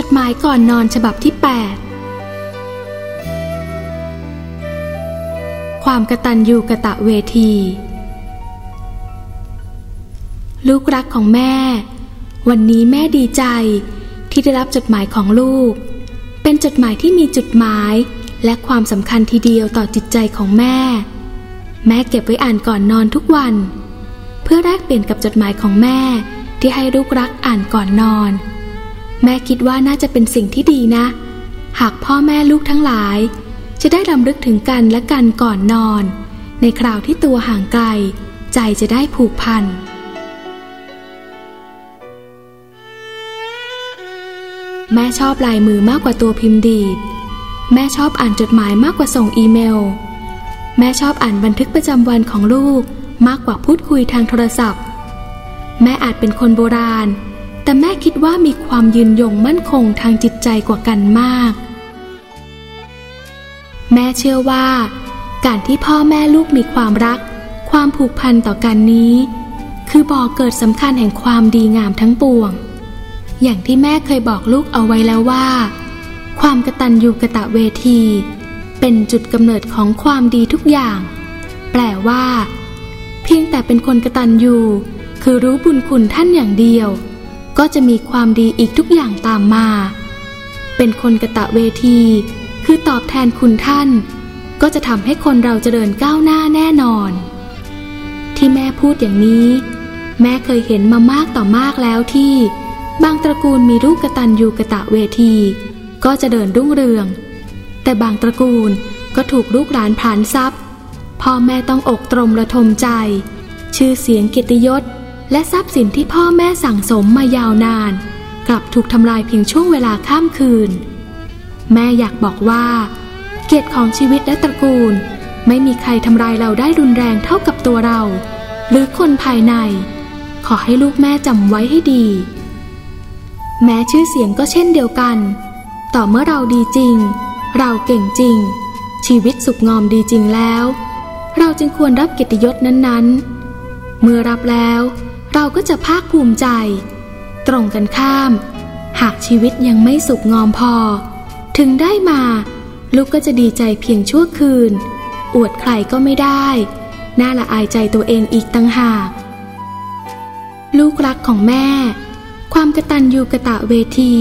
จดหมายก่อนนอนฉบับที่ 8 ความกระตันยูกะตะเวที ลูกรักของแม่ วันนี้แม่ดีใจที่ได้รับจดหมายของลูก เป็นจดหมายที่มีจุดหมายและความสำคัญทีเดียวต่อจิตใจของแม่ แม่เก็บไว้อ่านก่อนนอนทุกวัน เพื่อแลกเปลี่ยนกับจดหมายของแม่ที่ให้ลูกรักอ่านก่อนนอน แม่คิดว่าน่าจะเป็นสิ่งที่ดีนะ หากพ่อแม่ลูกทั้งหลาย จะได้ลำลึกถึงกันและกันก่อนนอน ในคราวที่ตัวห่างไกล ใจจะได้ผูกพันแม่ชอบลายมือมากกว่าตัวพิมพ์ดีด แม่ชอบอ่านจดหมายมากกว่าส่งอีเมล แม่ชอบอ่านบันทึกประจำวันของลูกมากกว่าพูดคุยทางโทรศัพท์ แม่อาจเป็นคนโบราณ แต่แม่คิดว่ามีความยืนยงมั่นคงทางจิตใจกว่ากันมาก แม่เชื่อว่า การที่พ่อแม่ลูกมีความรัก ความผูกพันต่อกันนี้ คือบ่อเกิดสำคัญแห่งความดีงามทั้งปวง อย่างที่แม่เคยบอกลูกเอาไว้แล้วว่า ความกระตันยูกระตะเวที เป็นจุดกำเนิดของความดีทุกอย่าง แปลว่า เพียงแต่เป็นคนกระตันยูคือรู้บุญคุณท่านอย่างเดียว ก็จะมีความดีอีกทุกอย่างตามมา เป็นคนกระตะเวที คือตอบแทนคุณท่าน ก็จะทำให้คนเราจเจริญก้าวหน้าแน่นอน ที่แม่พูดอย่างนี้ แม่เคยเห็นมามากต่อมากแล้วที่ บางตระกูลมีลูกกระตันยูกระตะเวที ก็จะเดินรุ่งเรือง แต่บางตระกูลก็ถูกลูกหลานผลานทรัพย์พ่อแม่ต้องอกตรมระทมใจ ชื่อเสียงเกียรติยศ และทรัพย์สินที่พ่อแม่สั่งสมมายาวนาน กลับถูกทำลายเพียงช่วงเวลาข้ามคืน แม่อยากบอกว่า เกียรติของชีวิตและตระกูล ไม่มีใครทำลายเราได้รุนแรงเท่ากับตัวเรา หรือคนภายใน ขอให้ลูกแม่จำไว้ให้ดี แม้ชื่อเสียงก็เช่นเดียวกัน ต่อเมื่อเราดีจริง เราเก่งจริง ชีวิตสุขงอมดีจริงแล้ว เราจึงควรรับเกียรติยศนั้นๆ เมื่อรับแล้ว เราก็จะภาคภูมิใจ ตรงกันข้าม หากชีวิตยังไม่สุขงอมพอ ถึงได้มา ลูกก็จะดีใจเพียงชั่วคืน อวดใครก็ไม่ได้ น่าละอายใจตัวเองอีกตั้งหากลูกรักของแม่ ความกระตันยูกระตะเวที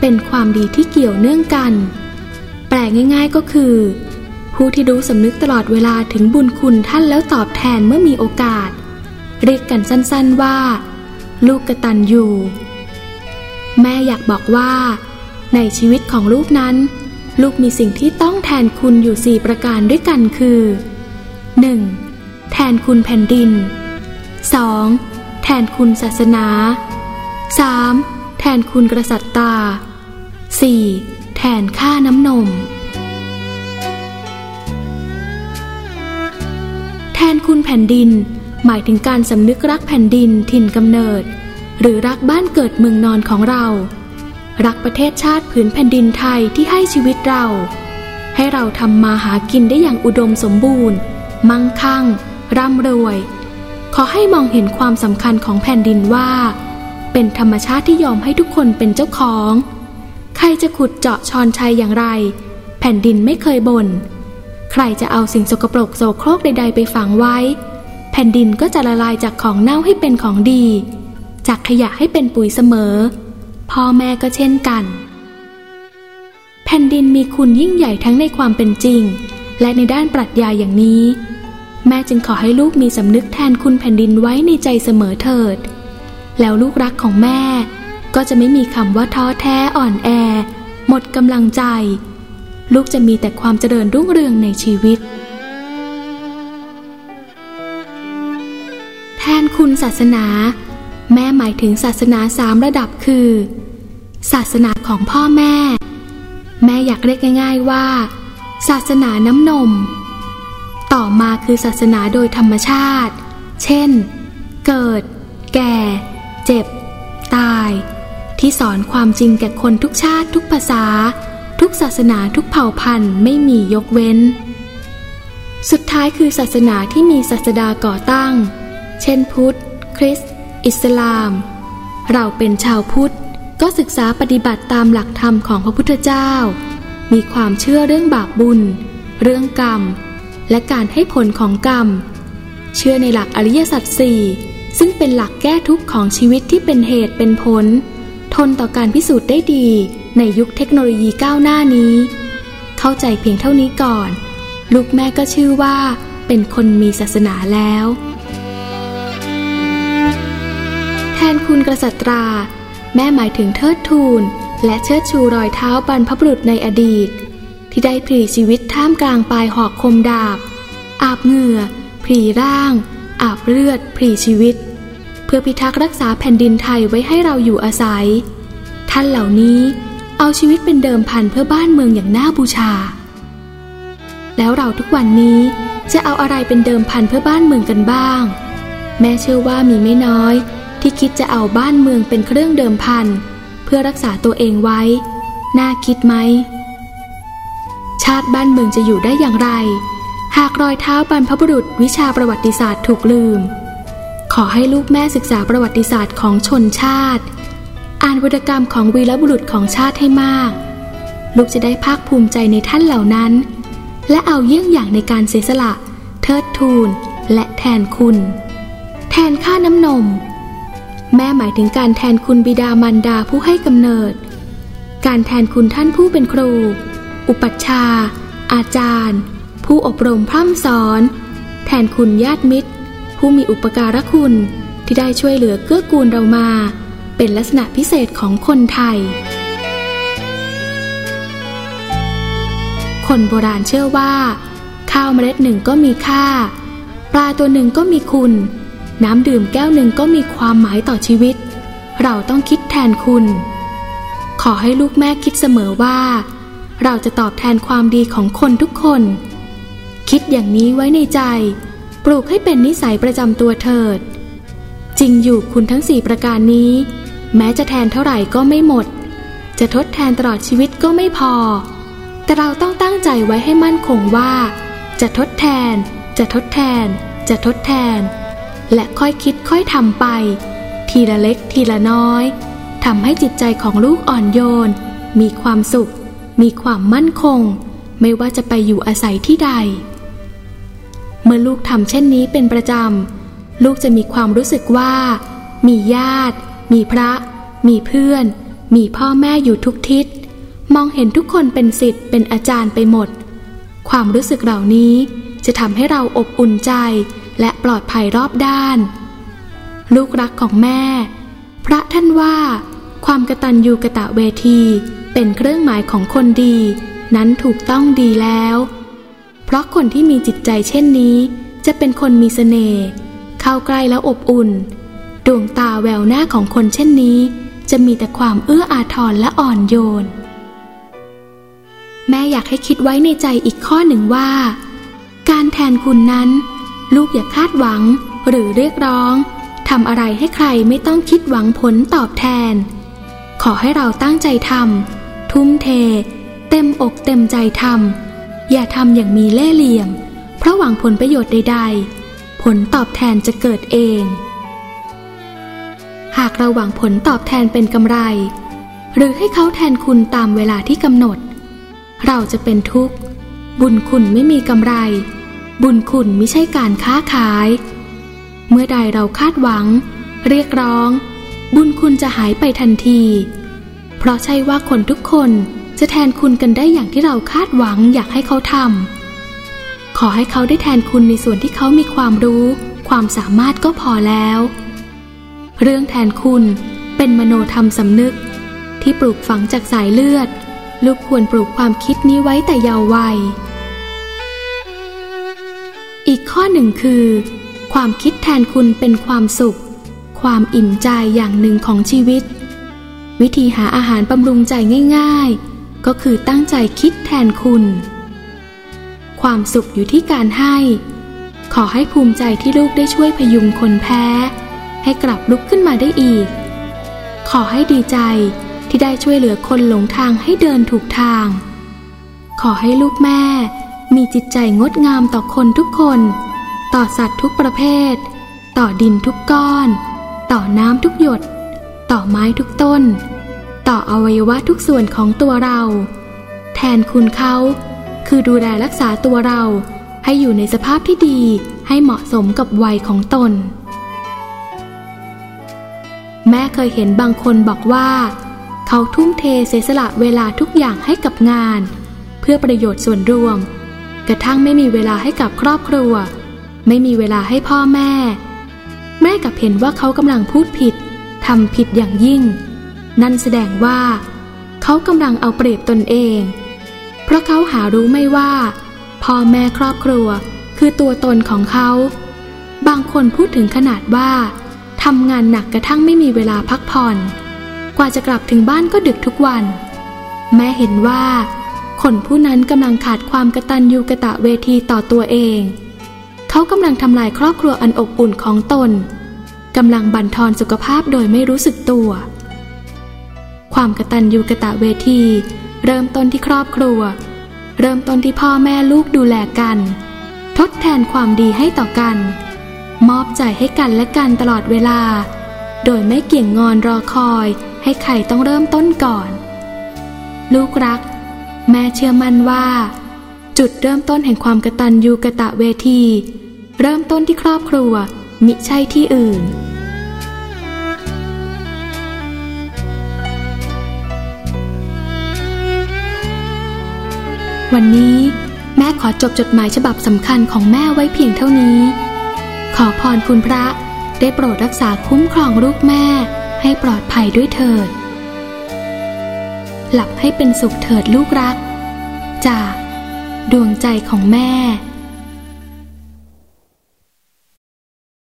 เป็นความดีที่เกี่ยวเนื่องกัน แปลง่ายๆก็คือ ผู้ที่รู้สำนึกตลอดเวลาถึงบุญคุณท่านแล้วตอบแทนเมื่อมีโอกาส เรียกกันสั้นๆว่า ลูกกระตันยูแม่อยากบอกว่า ในชีวิตของลูกนั้น ลูกมีสิ่งที่ต้องแทนคุณอยู่สี่ประการด้วยกันคือ 1. แทนคุณแผ่นดิน 2. แทนคุณศาสนา 3. แทนคุณกษัตตา 4. แทนค่าน้ำนม แทนคุณแผ่นดิน หมายถึงการสำนึกรักแผ่นดินถิ่นกำเนิด หรือรักบ้านเกิดเมืองนอนของเรา รักประเทศชาติผืนแผ่นดินไทยที่ให้ชีวิตเรา ให้เราทำมาหากินได้อย่างอุดมสมบูรณ์ มั่งคั่ง ร่ำรวย ขอให้มองเห็นความสำคัญของแผ่นดินว่า เป็นธรรมชาติที่ยอมให้ทุกคนเป็นเจ้าของ ใครจะขุดเจาะชอนชัยอย่างไร แผ่นดินไม่เคยบน่นใครจะเอาสิ่งสกปรกโสโครกใด ๆ ไปฝังไว้ ผ่นดินก็จะละลายจากของเน่าให้เป็นของดี จากขยะให้เป็นปุ๋ยเสมอ พ่อแม่ก็เช่นกัน แผ่นดินมีคุณยิ่งใหญ่ทั้งในความเป็นจริง และในด้านปรัชญาอย่างนี้ แม่จึงขอให้ลูกมีสำนึกแทนคุณแผ่นดินไว้ในใจเสมอเถิด แล้วลูกรักของแม่ ก็จะไม่มีคำว่าท้อแท้อ่อนแอ หมดกำลังใจ ลูกจะมีแต่ความเจริญรุ่งเรืองในชีวิต คุณศาสนา แม่หมายถึงศาสนาสามระดับคือ ศาสนาของพ่อแม่ แม่อยากเรียกง่าย ๆว่า ศาสนาน้ำนม ต่อมาคือศาสนาโดยธรรมชาติ เช่น เกิด แก่ เจ็บ ตาย ที่สอนความจริงแก่คนทุกชาติทุกภาษา ทุกศาสนาทุกเผ่าพันธุ์ไม่มียกเว้น สุดท้ายคือศาสนาที่มีศาสดาก่อตั้ง เช่นพุทธ คริสต์ อิสลาม เราเป็นชาวพุทธก็ศึกษาปฏิบัติตามหลักธรรมของพระพุทธเจ้า มีความเชื่อเรื่องบาปบุญ เรื่องกรรม และการให้ผลของกรรม เชื่อในหลักอริยสัจสี่ซึ่งเป็นหลักแก้ทุกข์ของชีวิตที่เป็นเหตุเป็นผล ทนต่อการพิสูจน์ได้ดีในยุคเทคโนโลยีก้าวหน้านี้ เข้าใจเพียงเท่านี้ก่อน ลูกแม่ก็ชื่อว่า เป็นคนมีศาสนาแล้ว นคุณกษัตรา แม่หมายถึงเทิดทูน และเชิดชูรอยเท้าบรรพบุรุษในอดีต ที่ได้พลีชีวิตท่ามกลางปลายหอกคมดาบ อาบเหงื่อพลีร่าง อาบเลือดพลีชีวิต เพื่อพิทักษ์รักษาแผ่นดินไทยไว้ให้เราอยู่อาศัย ท่านเหล่านี้เอาชีวิตเป็นเดิมพันเพื่อบ้านเมืองอย่างน่าบูชา แล้วเราทุกวันนี้จะเอาอะไรเป็นเดิมพันเพื่อบ้านเมืองกันบ้าง แม่เชื่อว่ามีไม่น้อย ที่คิดจะเอาบ้านเมืองเป็นเครื่องเดิมพัน เพื่อรักษาตัวเองไว้ น่าคิดไหม ชาติบ้านเมืองจะอยู่ได้อย่างไร หากรอยเท้าบรรพบุรุษวิชาประวัติศาสตร์ถูกลืม ขอให้ลูกแม่ศึกษาประวัติศาสตร์ของชนชาติ อ่านวรรณกรรมของวีรบุรุษของชาติให้มาก ลูกจะได้ภาคภูมิใจในท่านเหล่านั้น และเอาเยี่ยงอย่างในการเสียสละ เทิดทูนและแทนคุณ แทนค่าน้ำนม แม่หมายถึงการแทนคุณบิดามารดาผู้ให้กำเนิด การแทนคุณท่านผู้เป็นครู อุปัชฌาย์อาจารย์ ผู้อบรมพร่ำสอน แทนคุณญาติมิตร ผู้มีอุปการะคุณที่ได้ช่วยเหลือเกื้อกูลเรามา เป็นลักษณะพิเศษของคนไทย คนโบราณเชื่อว่า ข้าวเมล็ดหนึ่งก็มีค่า ปลาตัวหนึ่งก็มีคุณ น้ำดื่มแก้วหนึ่งก็มีความหมายต่อชีวิต เราต้องคิดแทนคุณ ขอให้ลูกแม่คิดเสมอว่า เราจะตอบแทนความดีของคนทุกคน คิดอย่างนี้ไว้ในใจ ปลูกให้เป็นนิสัยประจำตัวเถิด จริงอยู่คุณทั้งสี่ประการนี้ แม้จะแทนเท่าไหร่ก็ไม่หมด จะทดแทนตลอดชีวิตก็ไม่พอ แต่เราต้องตั้งใจไว้ให้มั่นคงว่า จะทดแทน จะทดแทน จะทดแทน และค่อยคิดค่อยทำไป ทีละเล็กทีละน้อยทำให้จิตใจของลูกอ่อนโยน มีความสุข มีความมั่นคง ไม่ว่าจะไปอยู่อาศัยที่ใด เมื่อลูกทำเช่นนี้เป็นประจำ ลูกจะมีความรู้สึกว่า มีญาติ มีพระ มีเพื่อน มีพ่อแม่อยู่ทุกทิศ มองเห็นทุกคนเป็นสิทธิ์เป็นอาจารย์ไปหมด ความรู้สึกเหล่านี้จะทำให้เราอบอุ่นใจ และปลอดภัยรอบด้าน ลูกรักของแม่ พระท่านว่า ความกตัญญูกะตะเวที เป็นเครื่องหมายของคนดี นั้นถูกต้องดีแล้ว เพราะคนที่มีจิตใจเช่นนี้ จะเป็นคนมีสเสน่ห์เข้าใกล้แล้วอบอุ่น ดวงตาแววหน้าของคนเช่นนี้ จะมีแต่ความเอื้ออาทรและอ่อนโยนแม่อยากให้คิดไว้ในใจอีกข้อหนึ่งว่า การแทนคุณนั้น ลูกอย่าคาดหวัง หรือเรียกร้องทำอะไรให้ใครไม่ต้องคิดหวังผลตอบแทน ขอให้เราตั้งใจทำทุ่มเท เต็มอกเต็มใจทำอย่าทำอย่างมีเล่ห์เหลี่ยม เพราะหวังผลประโยชน์ใด ๆ ผลตอบแทนจะเกิดเอง หากเราหวังผลตอบแทนเป็นกำไร หรือให้เขาแทนคุณตามเวลาที่กำหนด เราจะเป็นทุกข์ บุญคุณไม่มีกำไร บุญคุณไม่ใช่การค้าขาย เมื่อใดเราคาดหวัง เรียกร้อง บุญคุณจะหายไปทันที เพราะใช่ว่าคนทุกคนจะแทนคุณกันได้อย่างที่เราคาดหวังอยากให้เขาทำขอให้เขาได้แทนคุณในส่วนที่เขามีความรู้ ความสามารถก็พอแล้ว เรื่องแทนคุณเป็นมโนธรรมสำนึก ที่ปลูกฝังจากสายเลือด ลูกควรปลูกความคิดนี้ไว้แต่เยาว์วัย อีกข้อหนึ่งคือ ความคิดแทนคุณเป็นความสุข ความอิ่มใจอย่างหนึ่งของชีวิต วิธีหาอาหารบำรุงใจง่าย ๆ ก็คือตั้งใจคิดแทนคุณ ความสุขอยู่ที่การให้ ขอให้ภูมิใจที่ลูกได้ช่วยพยุงคนแพ้ ให้กลับลุกขึ้นมาได้อีก ขอให้ดีใจที่ได้ช่วยเหลือคนหลงทางให้เดินถูกทาง ขอให้ลูกแม่ มีจิตใจงดงามต่อคนทุกคน ต่อสัตว์ทุกประเภท ต่อดินทุกก้อน ต่อน้ำทุกหยด ต่อไม้ทุกต้น ต่ออวัยวะทุกส่วนของตัวเรา แทนคุณเขา คือดูแลรักษาตัวเราให้อยู่ในสภาพที่ดีให้เหมาะสมกับวัยของตน แม่เคยเห็นบางคนบอกว่า เขาทุ่มเทเสียสละเวลาทุกอย่างให้กับงาน เพื่อประโยชน์ส่วนรวม กระทั่งไม่มีเวลาให้กับครอบครัว ไม่มีเวลาให้พ่อแม่ แม่กับเห็นว่าเขากำลังพูดผิดทำผิดอย่างยิ่ง นั่นแสดงว่า เขากำลังเอาเปรียบตนเอง เพราะเขาหารู้ไม่ว่า พ่อแม่ครอบครัวคือตัวตนของเขา บางคนพูดถึงขนาดว่าทำงานหนักกระทั่งไม่มีเวลาพักผ่อน กว่าจะกลับถึงบ้านก็ดึกทุกวัน แม่เห็นว่า คนผู้นั้นกำลังขาดความกระตันยูกระตะเวทีต่อตัวเอง เขากำลังทำลายครอบครัวอันอบอุ่นของตนกำลังบั่นทอนสุขภาพโดยไม่รู้สึกตัว ความกระตันยูกระตะเวที เริ่มต้นที่ครอบครัว เริ่มต้นที่พ่อแม่ลูกดูแลกัน ทดแทนความดีให้ต่อกัน มอบใจให้กันและกันตลอดเวลา โดยไม่เกี่ยงงอนรอคอย ให้ใครต้องเริ่มต้นก่อน ลูกรัก แม่เชื่อมั่นว่า จุดเริ่มต้นแห่งความกระตันยูกระตะเวที เริ่มต้นที่ครอบครัว มิใช่ที่อื่น วันนี้แม่ขอจบจดหมายฉบับสำคัญของแม่ไว้เพียงเท่านี้ ขอพรคุณพระได้โปรดรักษาคุ้มครองลูกแม่ให้ปลอดภัยด้วยเถิด หลับให้เป็นสุขเถิดลูกรัก จาก ดวงใจของแม่